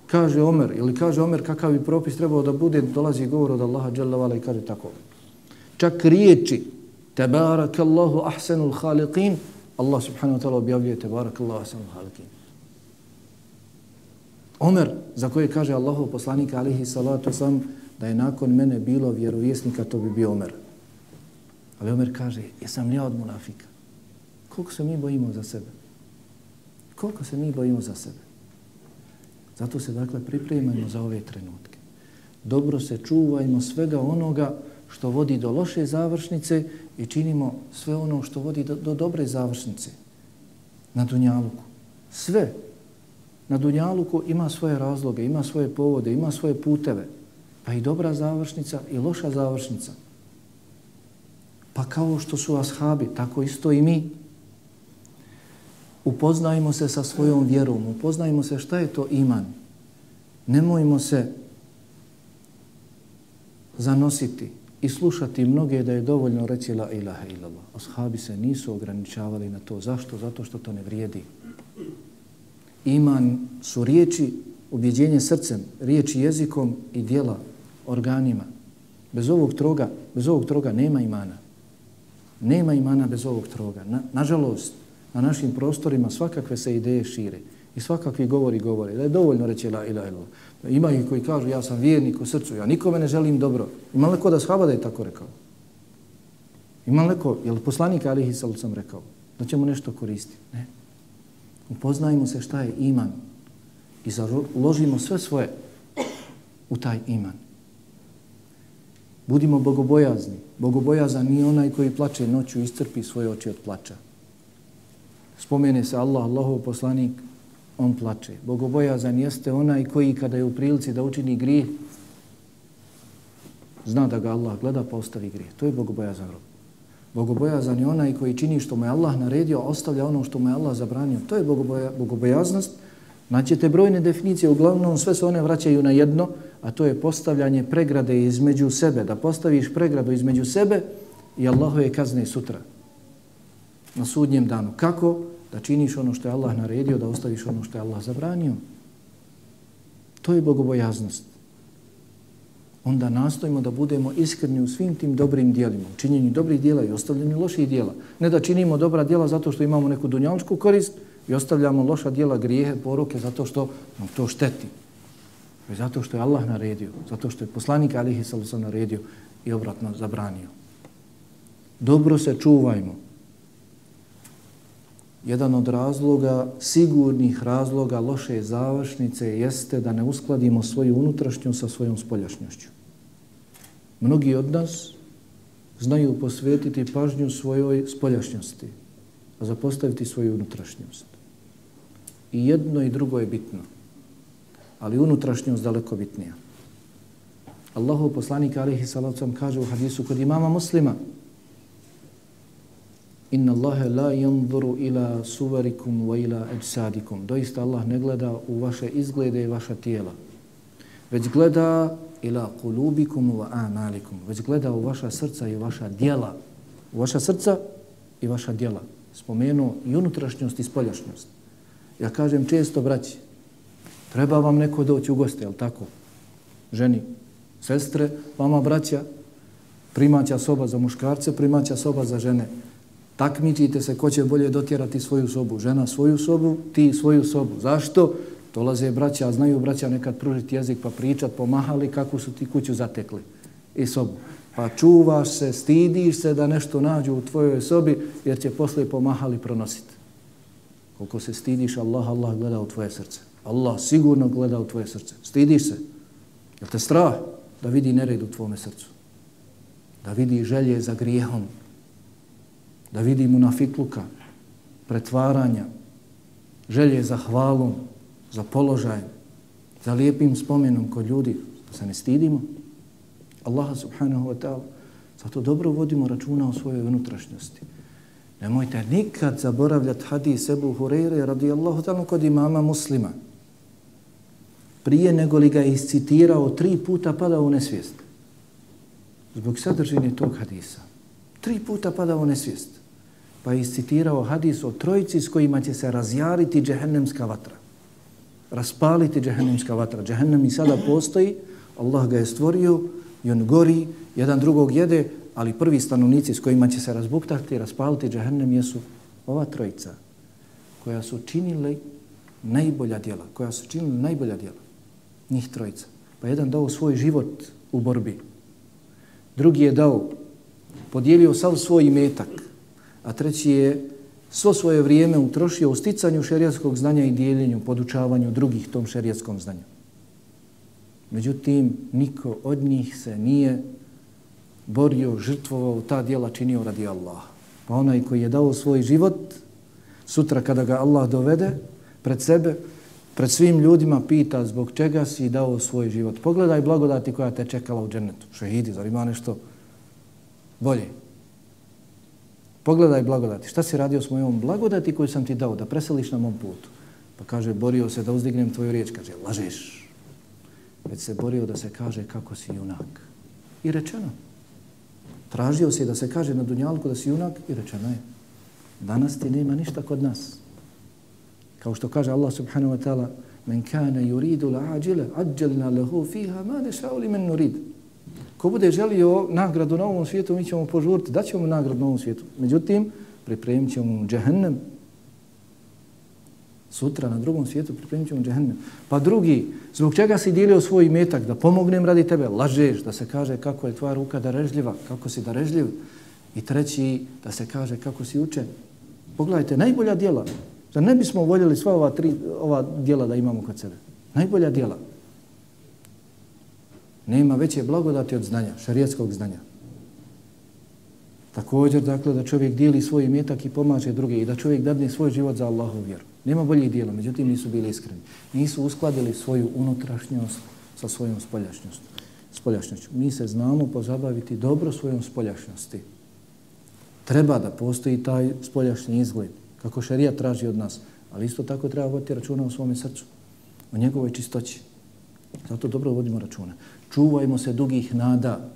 kaže Omer, ili kaže Omer kakav bi propis trebao da bude, dolazi govor od Allaha dželavala i kaže tako. Čak riječi, tebarak Allahu ahsanul khaliqin, Allah subhanahu wa ta'ala objavljuje tebarak Allahu ahsanul khaliqin. Omer, za koje kaže Allahu poslanik alihi salatu sam, da je nakon mene bilo vjerovjesnika, to bi bio Omer. Ali Omer kaže, jesam ja od munafika. Koliko se mi bojimo za sebe? Koliko se mi bojimo za sebe? Zato se dakle pripremajmo za ove trenutke. Dobro se čuvajmo svega onoga što vodi do loše završnice i činimo sve ono što vodi do, do dobre završnice na Dunjaluku. Sve na Dunjaluku ima svoje razloge, ima svoje povode, ima svoje puteve. Pa i dobra završnica i loša završnica. Pa kao što su ashabi, tako isto i mi. Upoznajmo se sa svojom vjerom, upoznajmo se šta je to iman. Nemojmo se zanositi i slušati mnoge da je dovoljno reći la ilaha illallah. Ashabi se nisu ograničavali na to. Zašto? Zato što to ne vrijedi. Iman su riječi, ubjeđenje srcem, riječi jezikom i dijela organima. Bez ovog troga, bez ovog troga nema imana. Nema imana bez ovog troga. Na, nažalost, na našim prostorima svakakve se ideje šire i svakakvi govori govore. Da je dovoljno reći la ila ila. Ima ih koji kažu ja sam vjernik u srcu, ja nikome ne želim dobro. Ima li neko da shaba da je tako rekao? Ima li neko, je li poslanik Alihi sam rekao da ćemo nešto koristiti? Ne. Upoznajmo se šta je iman i založimo sve svoje u taj iman. Budimo bogobojazni. Bogobojazan nije onaj koji plače noću i iscrpi svoje oči od plača. Spomene se Allah, Allahov poslanik, on plače. Bogobojazan jeste onaj koji kada je u prilici da učini grije, zna da ga Allah gleda pa ostavi grije. To je bogobojazan rob. Bogobojazan je onaj koji čini što mu je Allah naredio, ostavlja ono što mu je Allah zabranio. To je bogoboja, bogobojaznost. Naćete brojne definicije, uglavnom sve se one vraćaju na jedno, a to je postavljanje pregrade između sebe, da postaviš pregradu između sebe i Allahove kazne sutra na sudnjem danu. Kako? Da činiš ono što je Allah naredio, da ostaviš ono što je Allah zabranio. To je bogobojaznost. Onda nastojimo da budemo iskreni u svim tim dobrim dijelima, u činjenju dobrih dijela i ostavljanju loših dijela. Ne da činimo dobra dijela zato što imamo neku dunjalučku korist i ostavljamo loša dijela, grijehe, poruke zato što nam to šteti. Već zato što je Allah naredio, zato što je poslanik Alihi Salusa naredio i obratno zabranio. Dobro se čuvajmo. Jedan od razloga, sigurnih razloga loše završnice jeste da ne uskladimo svoju unutrašnju sa svojom spoljašnjošću. Mnogi od nas znaju posvetiti pažnju svojoj spoljašnjosti, a zapostaviti svoju unutrašnjost. I jedno i drugo je bitno ali unutrašnjost daleko bitnija. Allahov poslanik alihi salacom kaže u hadisu kod imama muslima Inna Allahe la yanzuru ila suvarikum wa ila ajsadikum. Doista Allah ne gleda u vaše izglede i vaša tijela. Već gleda ila kulubikum wa amalikum. Već gleda u vaša srca i vaša dijela. U vaša srca i vaša dijela. Spomenu i unutrašnjost i spoljašnjost. Ja kažem često, braći, treba vam neko doći u goste, jel tako? Ženi, sestre, vama braća, primaća soba za muškarce, primaća soba za žene. Takmičite se ko će bolje dotjerati svoju sobu. Žena svoju sobu, ti svoju sobu. Zašto? Dolaze braća, a znaju braća nekad pružiti jezik pa pričat, pomahali kako su ti kuću zatekli i sobu. Pa čuvaš se, stidiš se da nešto nađu u tvojoj sobi jer će posle pomahali pronositi. Koliko se stidiš, Allah, Allah gleda u tvoje srce. Allah sigurno gleda u tvoje srce. Stidiš se. Je te strah da vidi nered u tvome srcu? Da vidi želje za grijehom? Da vidi munafikluka, pretvaranja, želje za hvalom, za položaj, za lijepim spomenom kod ljudi? Da se ne stidimo? Allaha subhanahu wa ta'ala. Zato dobro vodimo računa o svojoj unutrašnjosti. Nemojte nikad zaboravljati hadis Ebu Hureyre radijallahu ta'ala kod imama muslima. Prije nego li ga je iscitirao, tri puta padao u nesvijest. Zbog sadržine tog hadisa. Tri puta padao u nesvijest. Pa je iscitirao hadis o trojici s kojima će se razjariti džehennemska vatra. Raspaliti džehennemska vatra. Džehennem i sada postoji, Allah ga je stvorio i on gori, jedan drugog jede, ali prvi stanovnici s kojima će se razbuktati i raspaliti džehennem jesu ova trojica koja su činili najbolja djela, koja su činili najbolja djela, njih trojica. Pa jedan dao svoj život u borbi, drugi je dao, podijelio sav svoj imetak, a treći je svo svoje vrijeme utrošio u sticanju šerijatskog znanja i dijeljenju, podučavanju drugih tom šerijatskom znanju. Međutim, niko od njih se nije borio, žrtvovao, ta dijela činio radi Allaha. Pa onaj koji je dao svoj život, sutra kada ga Allah dovede pred sebe, pred svim ljudima pita zbog čega si dao svoj život. Pogledaj blagodati koja te čekala u džennetu. Šehidi, zar ima nešto bolje? Pogledaj blagodati. Šta si radio s mojom blagodati koju sam ti dao da preseliš na mom putu? Pa kaže, borio se da uzdignem tvoju riječ. Kaže, lažeš. Već se borio da se kaže kako si junak. I rečeno, Tražio se da se kaže na dunjalku da si junak i rečeno je, danas ti nema ništa kod nas. Kao što kaže Allah subhanahu wa ta'ala, men kana yuridu la'ađile, ađelna lehu fiha, ma nešao li men nurid. Ko bude želio nagradu na ovom svijetu, mi ćemo požuriti, da ćemo nagradu na ovom svijetu. Međutim, pripremit ćemo mu džehennem, Sutra na drugom svijetu pripremit ćemo džehennem. Pa drugi, zbog čega si dijelio svoj metak da pomognem radi tebe? Lažeš da se kaže kako je tvoja ruka darežljiva, kako si darežljiv. I treći, da se kaže kako si učen. Pogledajte, najbolja dijela. Da ne bismo voljeli sva ova, tri, ova dijela da imamo kod sebe. Najbolja dijela. Nema veće blagodati od znanja, šarijetskog znanja. Također, dakle, da čovjek dijeli svoj imetak i pomaže druge i da čovjek dadne svoj život za Allahu vjeru. Nema boljih dijela, međutim nisu bili iskreni. Nisu uskladili svoju unutrašnjost sa svojom spoljašnjošću. Mi se znamo pozabaviti dobro svojom spoljašnjosti. Treba da postoji taj spoljašnji izgled, kako šarija traži od nas, ali isto tako treba voditi računa o svome srcu, o njegovoj čistoći. Zato dobro vodimo računa. Čuvajmo se dugih nada.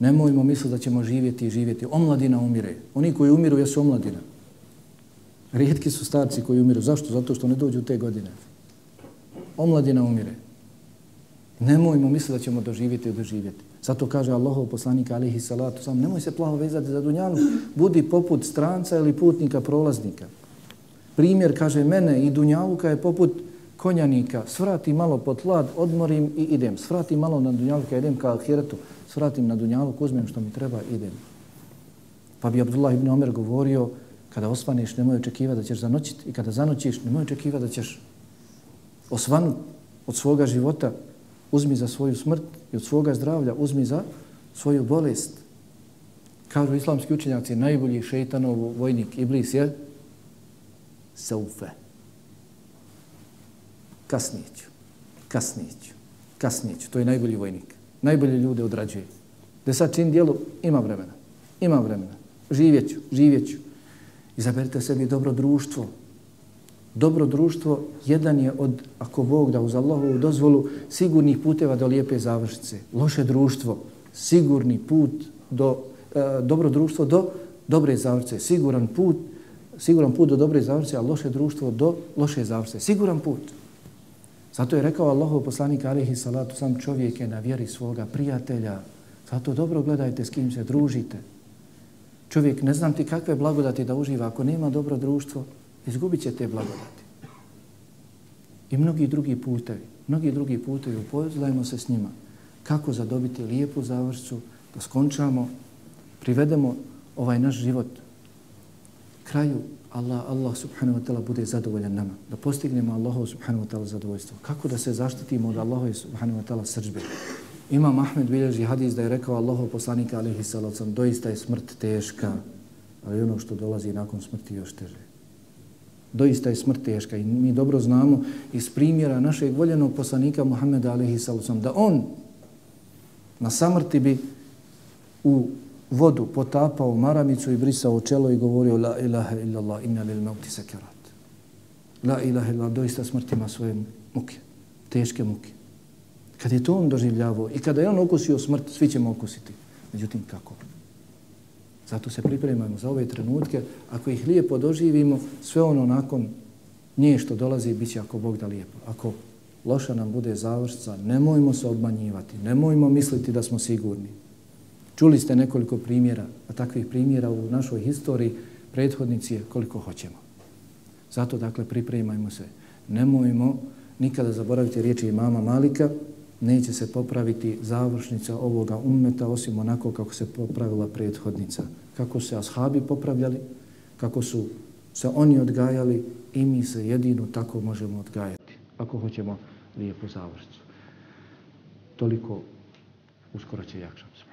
Nemojmo misliti da ćemo živjeti i živjeti. Omladina umire. Oni koji umiru jesu omladina. Rijetki su starci koji umiru. Zašto? Zato što ne dođu te godine. Omladina umire. Nemojmo misliti da ćemo doživjeti i doživjeti. Zato kaže Allahov poslanik alihi salatu sam, nemoj se plaho vezati za dunjanu, budi poput stranca ili putnika prolaznika. Primjer kaže mene i dunjavuka je poput konjanika, svrati malo pod hlad, odmorim i idem. Svrati malo na dunjaluka, idem ka ahiretu, svratim na dunjalku, uzmem što mi treba, idem. Pa bi Abdullah ibn Omer govorio, Kada osvaneš, nemoj očekivati da ćeš zanoćiti. I kada zanoćiš, nemoj očekivati da ćeš osvanuti od svoga života. Uzmi za svoju smrt i od svoga zdravlja uzmi za svoju bolest. Kažu islamski učenjaci, najbolji šeitanov vojnik Iblis je kasnije ću, kasnije ću, kasnije ću. To je najbolji vojnik. najbolje ljude odrađuje. Da sad čin dijelu, ima vremena. Ima vremena. Živjet ću, živjet ću. Izaberite sebi dobro društvo. Dobro društvo jedan je od, ako Bog da uz Allahovu dozvolu, sigurnih puteva do lijepe završnice. Loše društvo, sigurni put do, e, dobro društvo do dobre završnice. Siguran put, siguran put do dobre završnice, a loše društvo do loše završnice. Siguran put. Zato je rekao Allahov poslanik alihi salatu sam čovjek je na vjeri svoga prijatelja. Zato dobro gledajte s kim se družite. Čovjek ne znam ti kakve blagodati da uživa. Ako nema dobro društvo, izgubit će te blagodati. I mnogi drugi putevi. Mnogi drugi putevi. Upoznajmo se s njima. Kako zadobiti lijepu završcu, da skončamo, privedemo ovaj naš život kraju Allah, Allah subhanahu wa ta'ala bude zadovoljan nama, da postignemo Allahu subhanahu wa ta'ala zadovoljstvo. Kako da se zaštitimo od Allahu subhanahu wa ta'ala srđbe? Imam Ahmed bilježi hadis da je rekao Allahu poslanika alihi salacom, doista je smrt teška, ali ono što dolazi nakon smrti još teže. Doista je smrt teška i mi dobro znamo iz primjera našeg voljenog poslanika Muhammeda alihi salacom da on na samrti bi u vodu potapao maramicu i brisao čelo i govorio La ilaha illallah inna lil mauti sekerat. La ilaha illallah, doista smrt ima svoje muke, teške muke. Kad je to on doživljavao i kada je on okusio smrt, svi ćemo okusiti. Međutim, kako? Zato se pripremamo za ove trenutke. Ako ih lijepo doživimo, sve ono nakon nje što dolazi, bit će ako Bog da lijepo. Ako loša nam bude završca, nemojmo se obmanjivati, nemojmo misliti da smo sigurni. Čuli ste nekoliko primjera, a takvih primjera u našoj historiji prethodnici je koliko hoćemo. Zato, dakle, pripremajmo se. Nemojmo nikada zaboraviti riječi imama Malika, neće se popraviti završnica ovoga ummeta osim onako kako se popravila prethodnica. Kako se ashabi popravljali, kako su se oni odgajali i mi se jedino tako možemo odgajati. Ako hoćemo lijepu završnicu. Toliko uskoro će jakšati.